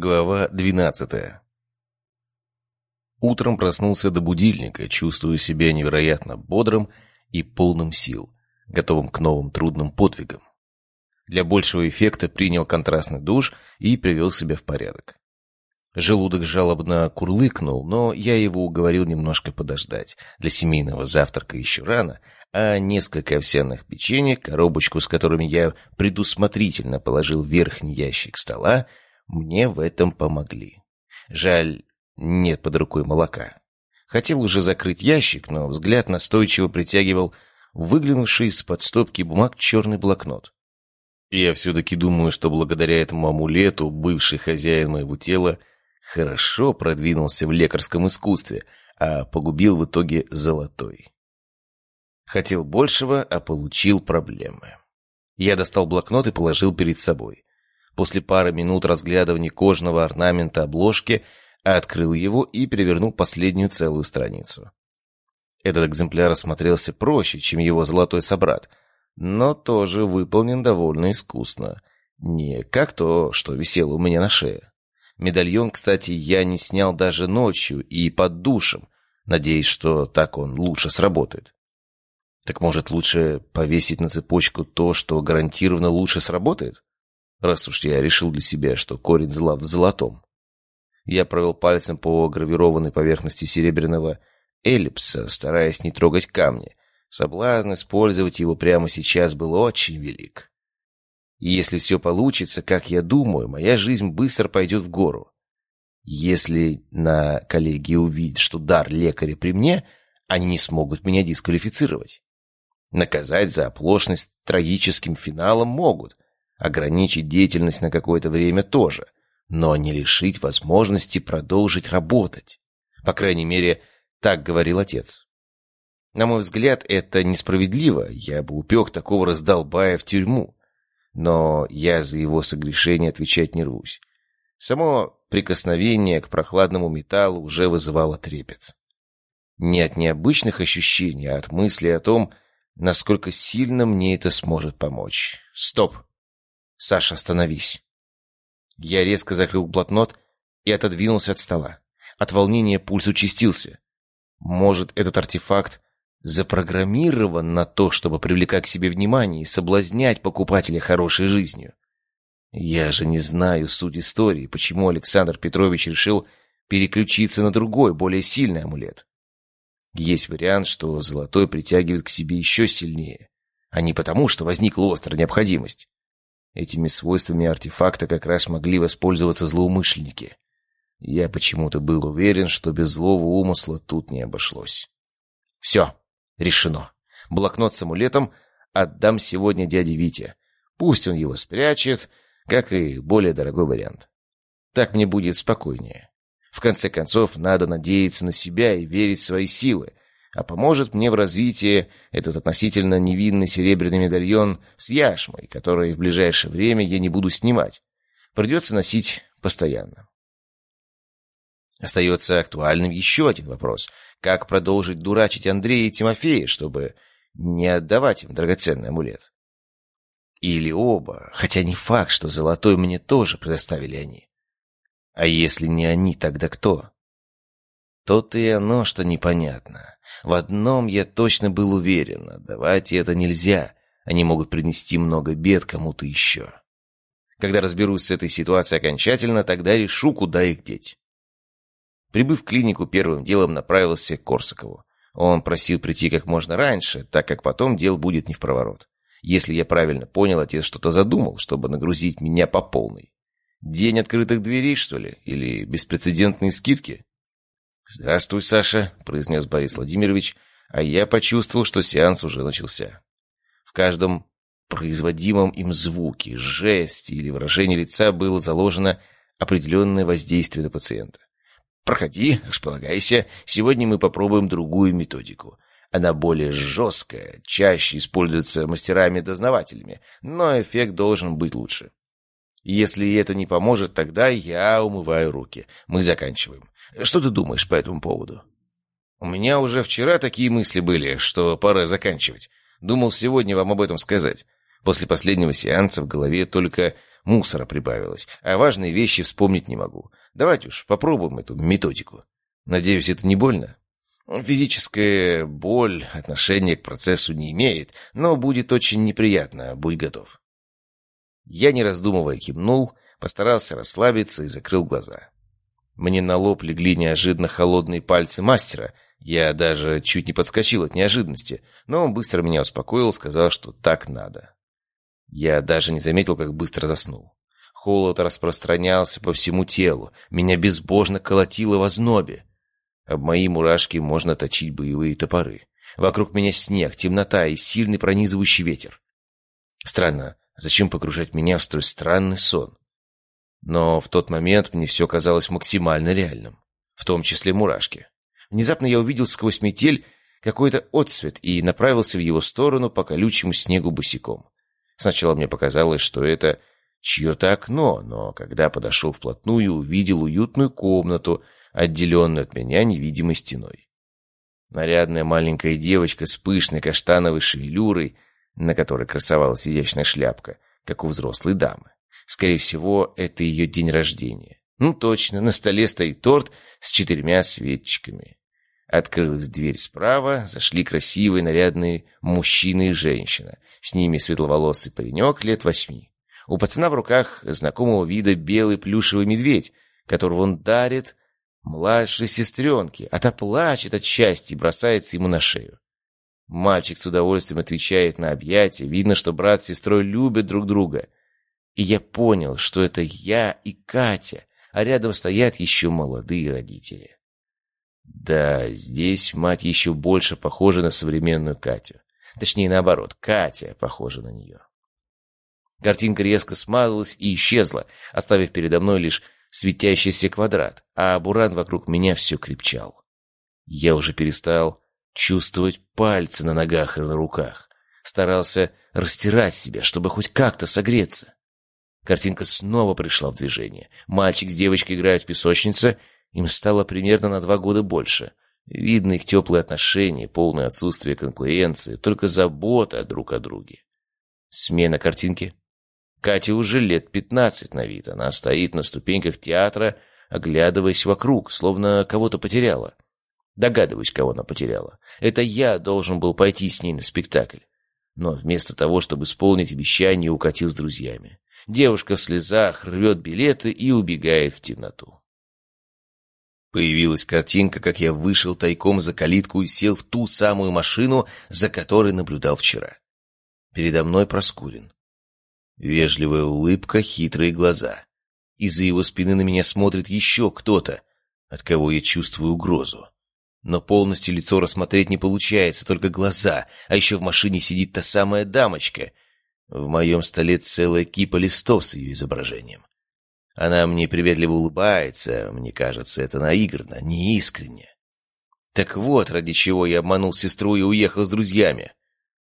Глава двенадцатая Утром проснулся до будильника, чувствуя себя невероятно бодрым и полным сил, готовым к новым трудным подвигам. Для большего эффекта принял контрастный душ и привел себя в порядок. Желудок жалобно курлыкнул, но я его уговорил немножко подождать. Для семейного завтрака еще рано, а несколько овсяных печенек, коробочку, с которыми я предусмотрительно положил в верхний ящик стола, мне в этом помогли. Жаль, нет под рукой молока. Хотел уже закрыть ящик, но взгляд настойчиво притягивал выглянувший из-под стопки бумаг черный блокнот. Я все-таки думаю, что благодаря этому амулету бывший хозяин моего тела хорошо продвинулся в лекарском искусстве, а погубил в итоге золотой. Хотел большего, а получил проблемы. Я достал блокнот и положил перед собой. После пары минут разглядывания кожного орнамента обложки открыл его и перевернул последнюю целую страницу. Этот экземпляр осмотрелся проще, чем его золотой собрат, но тоже выполнен довольно искусно. Не как то, что висело у меня на шее. Медальон, кстати, я не снял даже ночью и под душем, надеясь, что так он лучше сработает. Так может, лучше повесить на цепочку то, что гарантированно лучше сработает? Раз уж я решил для себя, что корень зла в золотом. Я провел пальцем по гравированной поверхности серебряного эллипса, стараясь не трогать камни. Соблазн использовать его прямо сейчас был очень велик. И если все получится, как я думаю, моя жизнь быстро пойдет в гору. Если на коллегии увидят, что дар лекаря при мне, они не смогут меня дисквалифицировать. Наказать за оплошность трагическим финалом могут — Ограничить деятельность на какое-то время тоже, но не лишить возможности продолжить работать. По крайней мере, так говорил отец. На мой взгляд, это несправедливо, я бы упек такого раздолбая в тюрьму. Но я за его согрешение отвечать не рвусь. Само прикосновение к прохладному металлу уже вызывало трепет. Не от необычных ощущений, а от мысли о том, насколько сильно мне это сможет помочь. Стоп! «Саша, остановись!» Я резко закрыл блокнот и отодвинулся от стола. От волнения пульс участился. Может, этот артефакт запрограммирован на то, чтобы привлекать к себе внимание и соблазнять покупателя хорошей жизнью? Я же не знаю суть истории, почему Александр Петрович решил переключиться на другой, более сильный амулет. Есть вариант, что золотой притягивает к себе еще сильнее, а не потому, что возникла острая необходимость. Этими свойствами артефакта как раз могли воспользоваться злоумышленники. Я почему-то был уверен, что без злого умысла тут не обошлось. Все, решено. Блокнот с амулетом отдам сегодня дяде Вите. Пусть он его спрячет, как и более дорогой вариант. Так мне будет спокойнее. В конце концов, надо надеяться на себя и верить в свои силы, а поможет мне в развитии этот относительно невинный серебряный медальон с яшмой, который в ближайшее время я не буду снимать. Придется носить постоянно. Остается актуальным еще один вопрос. Как продолжить дурачить Андрея и Тимофея, чтобы не отдавать им драгоценный амулет? Или оба, хотя не факт, что золотой мне тоже предоставили они. А если не они, тогда кто? То-то и оно, что непонятно. В одном я точно был уверен. Давать это нельзя. Они могут принести много бед кому-то еще. Когда разберусь с этой ситуацией окончательно, тогда решу, куда их деть. Прибыв в клинику, первым делом направился к Корсакову. Он просил прийти как можно раньше, так как потом дел будет не в проворот. Если я правильно понял, отец что-то задумал, чтобы нагрузить меня по полной. День открытых дверей, что ли? Или беспрецедентные скидки? «Здравствуй, Саша», — произнес Борис Владимирович, а я почувствовал, что сеанс уже начался. В каждом производимом им звуке, жесте или выражении лица было заложено определенное воздействие на пациента. «Проходи, располагайся. Сегодня мы попробуем другую методику. Она более жесткая, чаще используется мастерами-дознавателями, но эффект должен быть лучше. Если это не поможет, тогда я умываю руки. Мы заканчиваем. Что ты думаешь по этому поводу? У меня уже вчера такие мысли были, что пора заканчивать. Думал сегодня вам об этом сказать. После последнего сеанса в голове только мусора прибавилось, а важные вещи вспомнить не могу. Давайте уж попробуем эту методику. Надеюсь, это не больно? Физическая боль отношения к процессу не имеет, но будет очень неприятно, будь готов. Я, не раздумывая, кивнул, постарался расслабиться и закрыл глаза. Мне на лоб легли неожиданно холодные пальцы мастера. Я даже чуть не подскочил от неожиданности, но он быстро меня успокоил, сказал, что так надо. Я даже не заметил, как быстро заснул. Холод распространялся по всему телу, меня безбожно колотило в ознобе. Об мои мурашки можно точить боевые топоры. Вокруг меня снег, темнота и сильный пронизывающий ветер. Странно, зачем погружать меня в столь странный сон? Но в тот момент мне все казалось максимально реальным. В том числе мурашки. Внезапно я увидел сквозь метель какой-то отсвет и направился в его сторону по колючему снегу босиком. Сначала мне показалось, что это чье-то окно, но когда подошел вплотную, увидел уютную комнату, отделенную от меня невидимой стеной. Нарядная маленькая девочка с пышной каштановой шевелюрой, на которой красовалась изящная шляпка, как у взрослой дамы. Скорее всего, это ее день рождения. Ну точно, на столе стоит торт с четырьмя свечками. Открылась дверь справа, зашли красивые нарядные мужчина и женщина. С ними светловолосый паренек лет восьми. У пацана в руках знакомого вида белый плюшевый медведь, которого он дарит младшей сестренке, а та плачет от счастья и бросается ему на шею. Мальчик с удовольствием отвечает на объятия. Видно, что брат с сестрой любят друг друга. И я понял, что это я и Катя, а рядом стоят еще молодые родители. Да, здесь мать еще больше похожа на современную Катю. Точнее, наоборот, Катя похожа на нее. Картинка резко смазалась и исчезла, оставив передо мной лишь светящийся квадрат, а буран вокруг меня все крепчал. Я уже перестал чувствовать пальцы на ногах и на руках. Старался растирать себя, чтобы хоть как-то согреться. Картинка снова пришла в движение. Мальчик с девочкой играют в песочнице. Им стало примерно на два года больше. Видно их теплые отношения, полное отсутствие конкуренции, только забота друг о друге. Смена картинки. Катя уже лет пятнадцать на вид. Она стоит на ступеньках театра, оглядываясь вокруг, словно кого-то потеряла. Догадываюсь, кого она потеряла. Это я должен был пойти с ней на спектакль. Но вместо того, чтобы исполнить обещание, укатил с друзьями. Девушка в слезах рвет билеты и убегает в темноту. Появилась картинка, как я вышел тайком за калитку и сел в ту самую машину, за которой наблюдал вчера. Передо мной Проскурин. Вежливая улыбка, хитрые глаза. Из-за его спины на меня смотрит еще кто-то, от кого я чувствую угрозу. Но полностью лицо рассмотреть не получается, только глаза, а еще в машине сидит та самая дамочка. В моем столе целая кипа листов с ее изображением. Она мне приветливо улыбается, мне кажется, это наигранно, неискренне. Так вот, ради чего я обманул сестру и уехал с друзьями.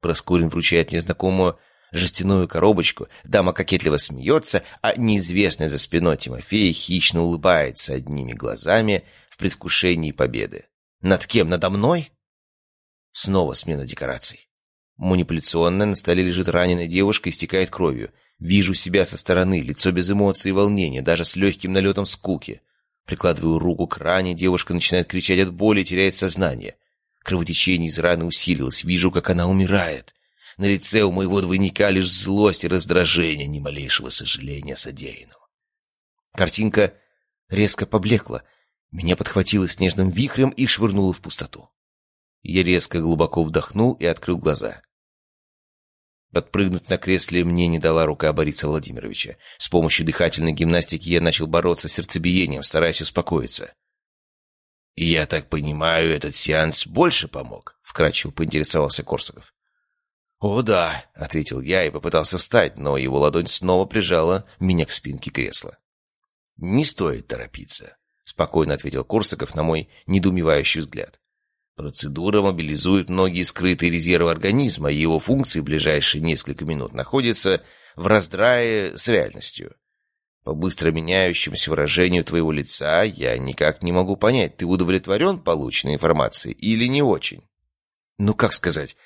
Проскурин вручает мне знакомую жестяную коробочку, дама кокетливо смеется, а неизвестный за спиной Тимофея хищно улыбается одними глазами в предвкушении победы. Над кем? Надо мной? Снова смена декораций. Манипуляционная, на столе лежит раненая девушка, истекает кровью. Вижу себя со стороны, лицо без эмоций и волнения, даже с легким налетом скуки. Прикладываю руку к ране, девушка начинает кричать от боли и теряет сознание. Кровотечение из раны усилилось, вижу, как она умирает. На лице у моего двойника лишь злость и раздражение, ни малейшего сожаления содеянного. Картинка резко поблекла. Меня подхватило снежным вихрем и швырнуло в пустоту. Я резко глубоко вдохнул и открыл глаза. Подпрыгнуть на кресле мне не дала рука Бориса Владимировича. С помощью дыхательной гимнастики я начал бороться с сердцебиением, стараясь успокоиться. «Я так понимаю, этот сеанс больше помог?» — вкратчиво поинтересовался Корсаков. «О, да», — ответил я и попытался встать, но его ладонь снова прижала меня к спинке кресла. «Не стоит торопиться», — спокойно ответил Корсаков на мой недоумевающий взгляд. «Процедура мобилизует многие скрытые резервы организма, и его функции в ближайшие несколько минут находятся в раздрае с реальностью. По быстро меняющемуся выражению твоего лица я никак не могу понять, ты удовлетворен полученной информацией или не очень. Ну, как сказать,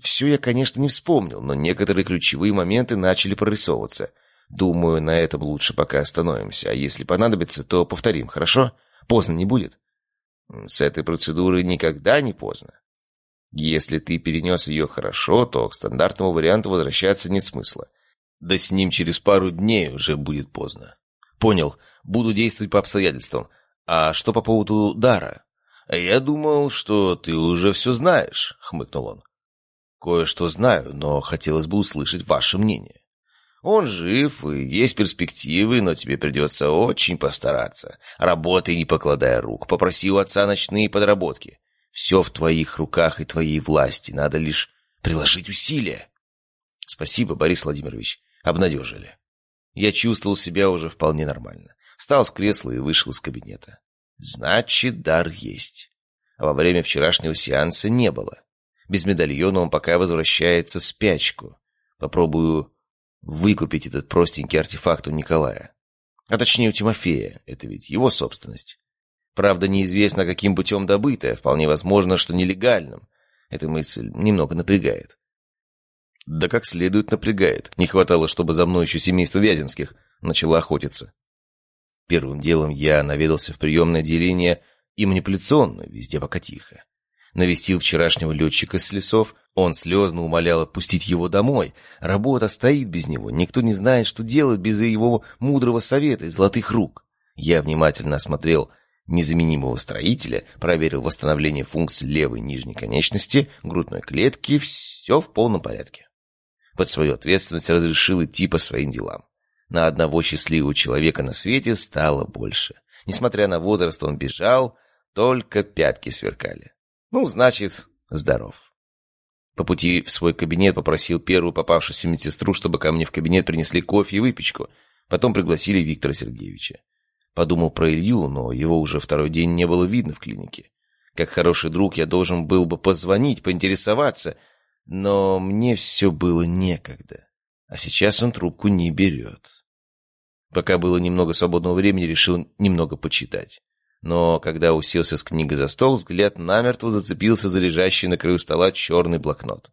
все я, конечно, не вспомнил, но некоторые ключевые моменты начали прорисовываться. Думаю, на этом лучше пока остановимся, а если понадобится, то повторим, хорошо? Поздно не будет. С этой процедурой никогда не поздно. Если ты перенес ее хорошо, то к стандартному варианту возвращаться нет смысла. Да с ним через пару дней уже будет поздно. Понял. Буду действовать по обстоятельствам. А что по поводу дара? Я думал, что ты уже все знаешь, хмыкнул он. Кое-что знаю, но хотелось бы услышать ваше мнение. Он жив, и есть перспективы, но тебе придется очень постараться. Работай, не покладая рук. Попроси у отца ночные подработки. Все в твоих руках и твоей власти. Надо лишь приложить усилия. Спасибо, Борис Владимирович. Обнадежили. Я чувствовал себя уже вполне нормально. Встал с кресла и вышел из кабинета. Значит, дар есть. А во время вчерашнего сеанса не было. Без медальона он пока возвращается в спячку. Попробую выкупить этот простенький артефакт у Николая. А точнее у Тимофея. Это ведь его собственность. Правда, неизвестно, каким путем добытая. Вполне возможно, что нелегальным. Эта мысль немного напрягает. Да как следует напрягает. Не хватало, чтобы за мной еще семейство Вяземских начало охотиться. Первым делом я наведался в приемное отделение и манипуляционно, везде пока тихо. Навестил вчерашнего летчика с лесов, он слезно умолял отпустить его домой. Работа стоит без него, никто не знает, что делать без его мудрого совета и золотых рук. Я внимательно осмотрел незаменимого строителя, проверил восстановление функций левой нижней конечности, грудной клетки, все в полном порядке. Под свою ответственность разрешил идти по своим делам. На одного счастливого человека на свете стало больше. Несмотря на возраст, он бежал, только пятки сверкали. Ну, значит, здоров. По пути в свой кабинет попросил первую попавшуюся медсестру, чтобы ко мне в кабинет принесли кофе и выпечку. Потом пригласили Виктора Сергеевича. Подумал про Илью, но его уже второй день не было видно в клинике. Как хороший друг я должен был бы позвонить, поинтересоваться, но мне все было некогда. А сейчас он трубку не берет. Пока было немного свободного времени, решил немного почитать. Но когда уселся с книгой за стол, взгляд намертво зацепился за лежащий на краю стола черный блокнот.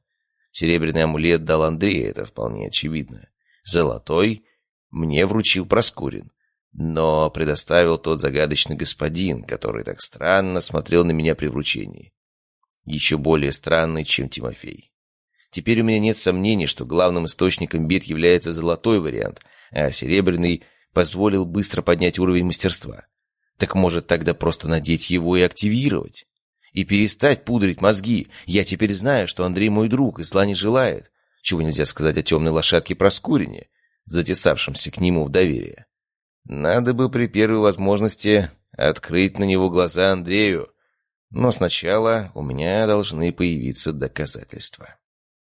Серебряный амулет дал Андрей, это вполне очевидно. Золотой мне вручил Проскурин. Но предоставил тот загадочный господин, который так странно смотрел на меня при вручении. Еще более странный, чем Тимофей. Теперь у меня нет сомнений, что главным источником бед является золотой вариант, а серебряный позволил быстро поднять уровень мастерства. Так может тогда просто надеть его и активировать? И перестать пудрить мозги. Я теперь знаю, что Андрей мой друг и зла не желает. Чего нельзя сказать о темной лошадке Проскурине, затесавшемся к нему в доверие. Надо бы при первой возможности открыть на него глаза Андрею. Но сначала у меня должны появиться доказательства.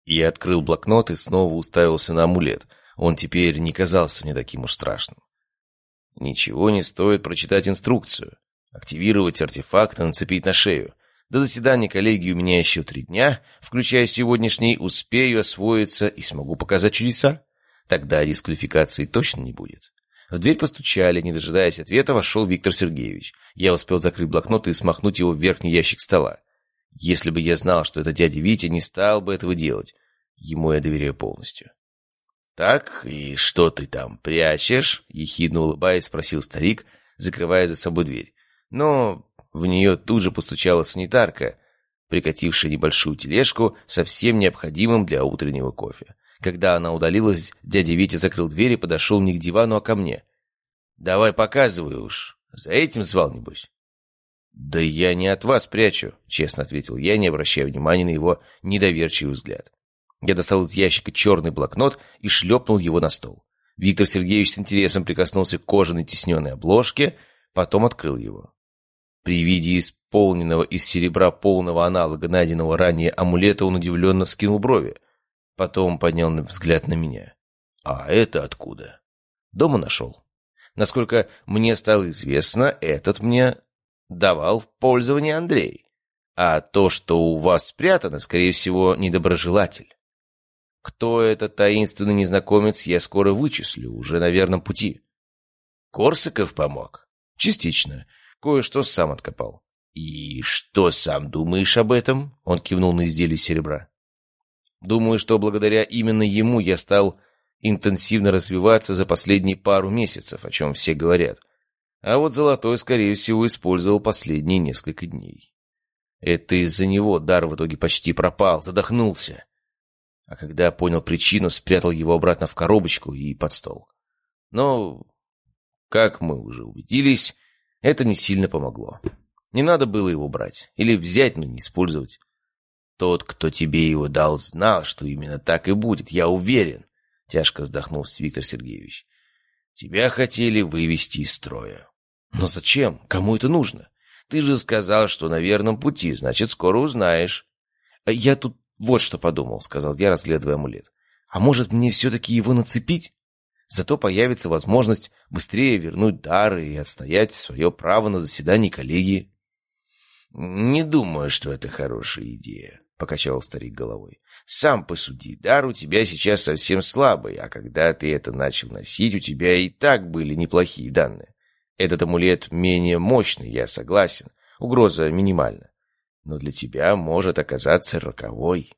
Я открыл блокнот и снова уставился на амулет. Он теперь не казался мне таким уж страшным. Ничего не стоит прочитать инструкцию. Активировать артефакт и нацепить на шею. До заседания коллегии у меня еще три дня, включая сегодняшний, успею освоиться и смогу показать чудеса. Тогда дисквалификации точно не будет. В дверь постучали, не дожидаясь ответа, вошел Виктор Сергеевич. Я успел закрыть блокнот и смахнуть его в верхний ящик стола. Если бы я знал, что это дядя Витя, не стал бы этого делать. Ему я доверяю полностью. «Так, и что ты там прячешь?» — ехидно улыбаясь, спросил старик, закрывая за собой дверь. Но в нее тут же постучала санитарка, прикатившая небольшую тележку со всем необходимым для утреннего кофе. Когда она удалилась, дядя Витя закрыл дверь и подошел не к дивану, а ко мне. «Давай показывай уж. За этим звал, небось?» «Да я не от вас прячу», — честно ответил я, не обращая внимания на его недоверчивый взгляд. Я достал из ящика черный блокнот и шлепнул его на стол. Виктор Сергеевич с интересом прикоснулся к кожаной тесненной обложке, потом открыл его. При виде исполненного из серебра полного аналога найденного ранее амулета он удивленно вскинул брови. Потом поднял взгляд на меня. «А это откуда?» «Дома нашел. Насколько мне стало известно, этот мне давал в пользование Андрей. А то, что у вас спрятано, скорее всего, недоброжелатель. Кто этот таинственный незнакомец, я скоро вычислю, уже на верном пути. Корсаков помог? Частично. Кое-что сам откопал. «И что сам думаешь об этом?» Он кивнул на изделие серебра. «Думаю, что благодаря именно ему я стал интенсивно развиваться за последние пару месяцев, о чем все говорят. А вот Золотой, скорее всего, использовал последние несколько дней. Это из-за него дар в итоге почти пропал, задохнулся. А когда понял причину, спрятал его обратно в коробочку и под стол. Но, как мы уже убедились, это не сильно помогло. Не надо было его брать. Или взять, но не использовать. Тот, кто тебе его дал, знал, что именно так и будет, я уверен. Тяжко вздохнул Виктор Сергеевич. Тебя хотели вывести из строя. Но зачем? Кому это нужно? Ты же сказал, что на верном пути, значит, скоро узнаешь. Я тут вот что подумал, сказал я, разглядывая амулет. А может, мне все-таки его нацепить? Зато появится возможность быстрее вернуть дары и отстоять свое право на заседание коллегии. «Не думаю, что это хорошая идея», — покачал старик головой. «Сам посуди, дар у тебя сейчас совсем слабый, а когда ты это начал носить, у тебя и так были неплохие данные. Этот амулет менее мощный, я согласен, угроза минимальна, но для тебя может оказаться роковой».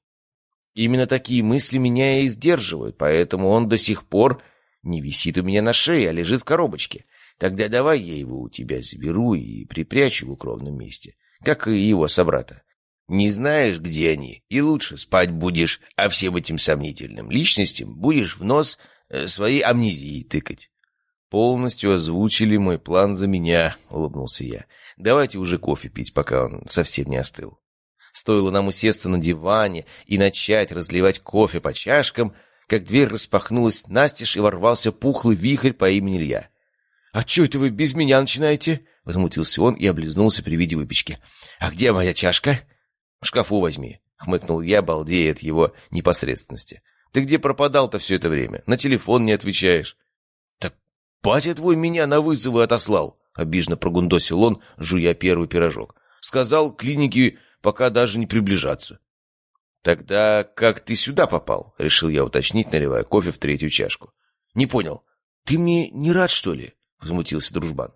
Именно такие мысли меня и сдерживают, поэтому он до сих пор не висит у меня на шее, а лежит в коробочке. Тогда давай я его у тебя заберу и припрячу в укромном месте, как и его собрата. Не знаешь, где они, и лучше спать будешь, а всем этим сомнительным личностям будешь в нос э, своей амнезии тыкать. «Полностью озвучили мой план за меня», — улыбнулся я. «Давайте уже кофе пить, пока он совсем не остыл». Стоило нам усесться на диване и начать разливать кофе по чашкам — как дверь распахнулась настежь и ворвался пухлый вихрь по имени Илья. «А чё это вы без меня начинаете?» — возмутился он и облизнулся при виде выпечки. «А где моя чашка?» «В шкафу возьми», — хмыкнул я, балдея от его непосредственности. «Ты где пропадал-то все это время? На телефон не отвечаешь». «Так батя твой меня на вызовы отослал», — обиженно прогундосил он, жуя первый пирожок. «Сказал клинике пока даже не приближаться». «Тогда как ты сюда попал?» — решил я уточнить, наливая кофе в третью чашку. «Не понял. Ты мне не рад, что ли?» — возмутился дружбан.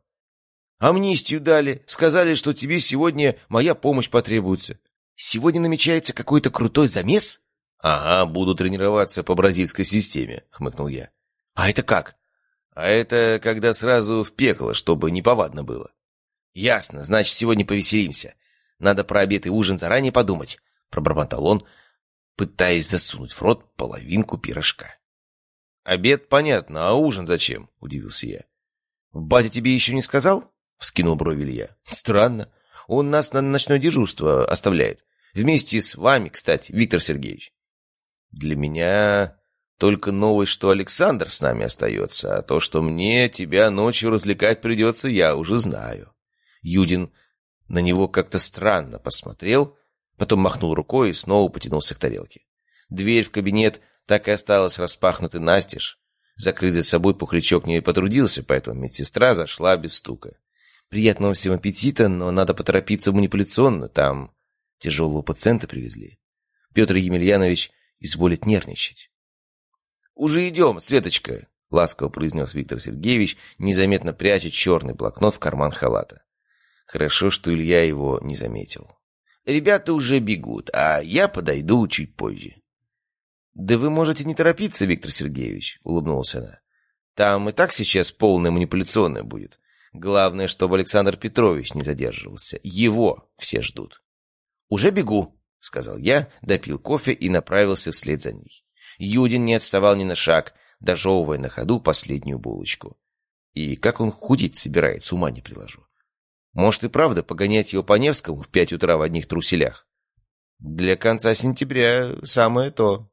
«Амнистию дали. Сказали, что тебе сегодня моя помощь потребуется. Сегодня намечается какой-то крутой замес?» «Ага, буду тренироваться по бразильской системе», — хмыкнул я. «А это как?» «А это когда сразу в пекло, чтобы неповадно было». «Ясно, значит, сегодня повеселимся. Надо про обед и ужин заранее подумать. — пробормотал он, пытаясь засунуть в рот половинку пирожка. «Обед понятно, а ужин зачем?» — удивился я. «Батя тебе еще не сказал?» — вскинул брови Илья. «Странно. Он нас на ночное дежурство оставляет. Вместе с вами, кстати, Виктор Сергеевич». «Для меня только новость, что Александр с нами остается, а то, что мне тебя ночью развлекать придется, я уже знаю». Юдин на него как-то странно посмотрел, Потом махнул рукой и снова потянулся к тарелке. Дверь в кабинет так и осталась распахнутой настежь. Закрыть за собой пухлячок не потрудился, поэтому медсестра зашла без стука. «Приятного всем аппетита, но надо поторопиться в манипуляционную, там тяжелого пациента привезли. Петр Емельянович изволит нервничать». «Уже идем, Светочка!» — ласково произнес Виктор Сергеевич, незаметно пряча черный блокнот в карман халата. Хорошо, что Илья его не заметил. Ребята уже бегут, а я подойду чуть позже. «Да вы можете не торопиться, Виктор Сергеевич», — улыбнулась она. «Там и так сейчас полная манипуляционная будет. Главное, чтобы Александр Петрович не задерживался. Его все ждут». «Уже бегу», — сказал я, допил кофе и направился вслед за ней. Юдин не отставал ни на шаг, дожевывая на ходу последнюю булочку. И как он худеть собирается, ума не приложу. Может и правда погонять его по Невскому в пять утра в одних труселях? Для конца сентября самое то.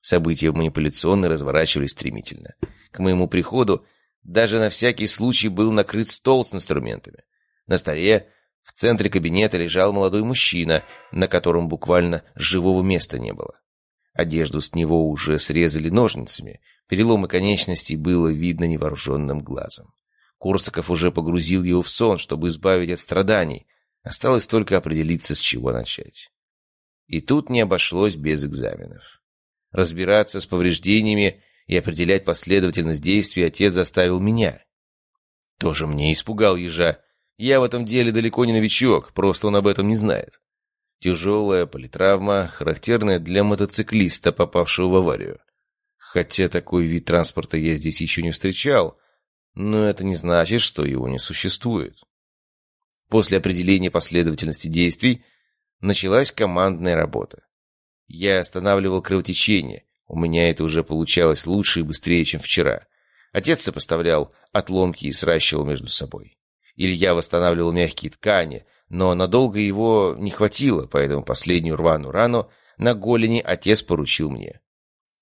События манипуляционно разворачивались стремительно. К моему приходу даже на всякий случай был накрыт стол с инструментами. На столе в центре кабинета лежал молодой мужчина, на котором буквально живого места не было. Одежду с него уже срезали ножницами, переломы конечностей было видно невооруженным глазом. Корсаков уже погрузил его в сон, чтобы избавить от страданий. Осталось только определиться, с чего начать. И тут не обошлось без экзаменов. Разбираться с повреждениями и определять последовательность действий отец заставил меня. Тоже мне испугал ежа. Я в этом деле далеко не новичок, просто он об этом не знает. Тяжелая политравма, характерная для мотоциклиста, попавшего в аварию. Хотя такой вид транспорта я здесь еще не встречал, но это не значит, что его не существует. После определения последовательности действий началась командная работа. Я останавливал кровотечение, у меня это уже получалось лучше и быстрее, чем вчера. Отец сопоставлял отломки и сращивал между собой. Илья восстанавливал мягкие ткани, но надолго его не хватило, поэтому последнюю рваную рану на голени отец поручил мне.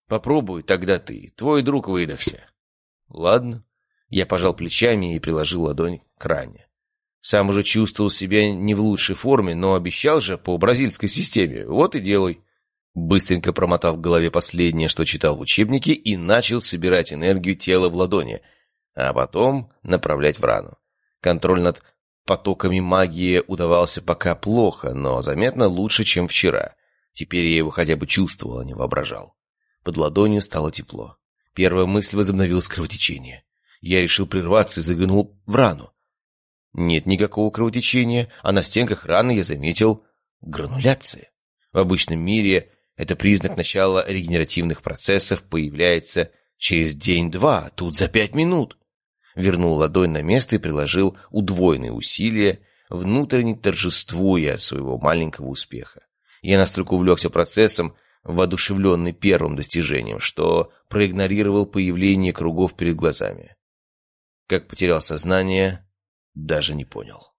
«Попробуй тогда ты, твой друг выдохся». «Ладно». Я пожал плечами и приложил ладонь к ране. Сам уже чувствовал себя не в лучшей форме, но обещал же по бразильской системе. Вот и делай. Быстренько промотав в голове последнее, что читал в учебнике, и начал собирать энергию тела в ладони, а потом направлять в рану. Контроль над потоками магии удавался пока плохо, но заметно лучше, чем вчера. Теперь я его хотя бы чувствовал, а не воображал. Под ладонью стало тепло. Первая мысль возобновилась кровотечение. Я решил прерваться и заглянул в рану. Нет никакого кровотечения, а на стенках раны я заметил грануляции. В обычном мире это признак начала регенеративных процессов появляется через день-два, тут за пять минут. Вернул ладонь на место и приложил удвоенные усилия, внутренне торжествуя от своего маленького успеха. Я настолько увлекся процессом, воодушевленный первым достижением, что проигнорировал появление кругов перед глазами. Как потерял сознание, даже не понял.